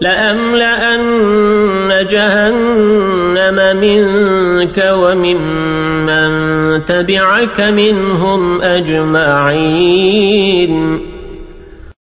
لأملأن جهنم منك وممن تبعك منهم أجمعين.